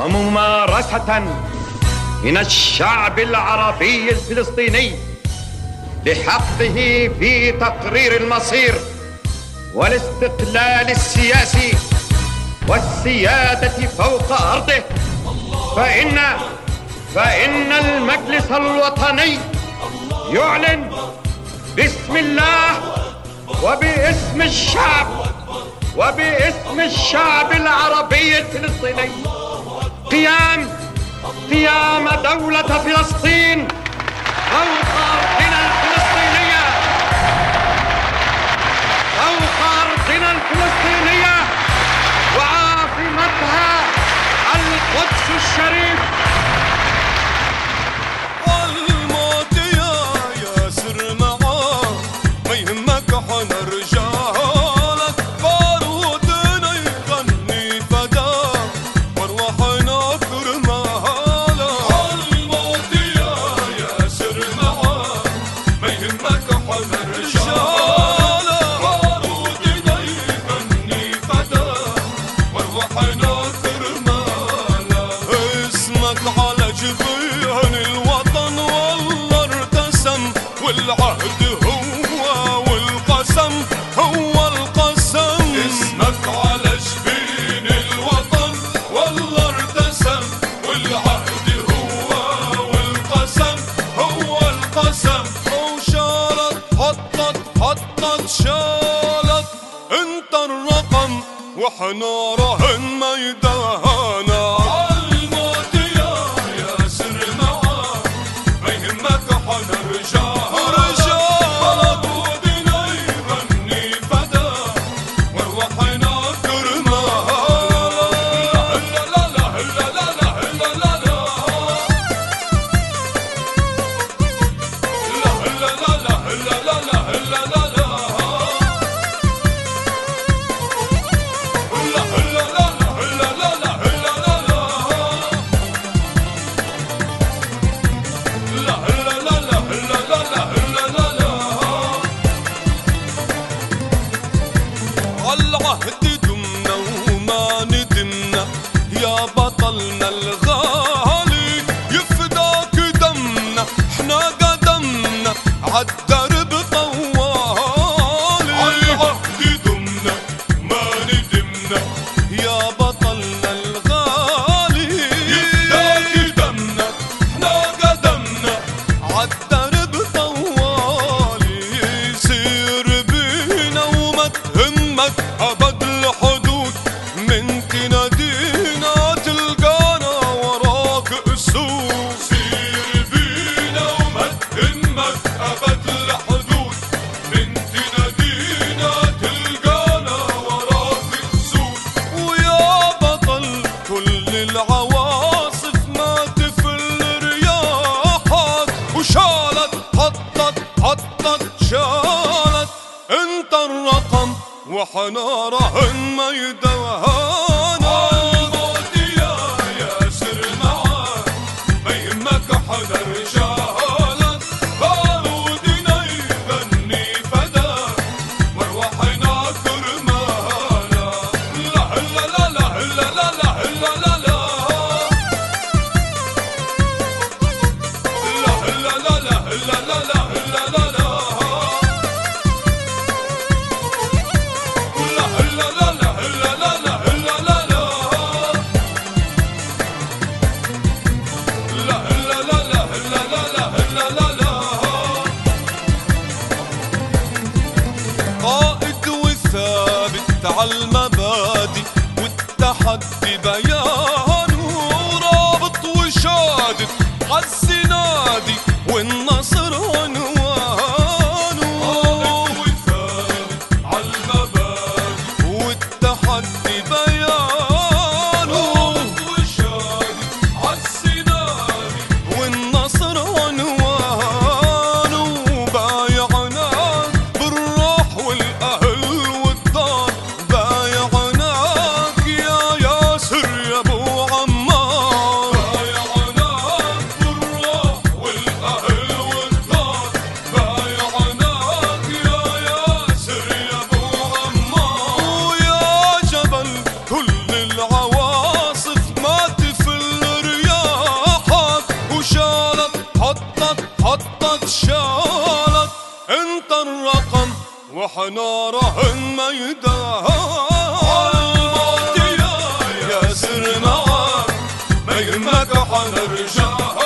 وممارسة من الشعب العربي الفلسطيني لحقه في تقرير المصير والاستقلال السياسي والسيادة فوق أرضه فإن فإن المجلس الوطني يعلن باسم الله وباسم الشعب وباسم الشعب العربي الفلسطيني. قيام قيام دولة فلسطين اسمك عظيم شالت انت الرقم وحنا راهن ما your حطت شالت انت الرقم وحنارهن يدوهان في بيان ورابط وشادد عالزنادي والنصر انت الرقم وحناره راهن ما يا سر معاك ما يهمك حنرجعها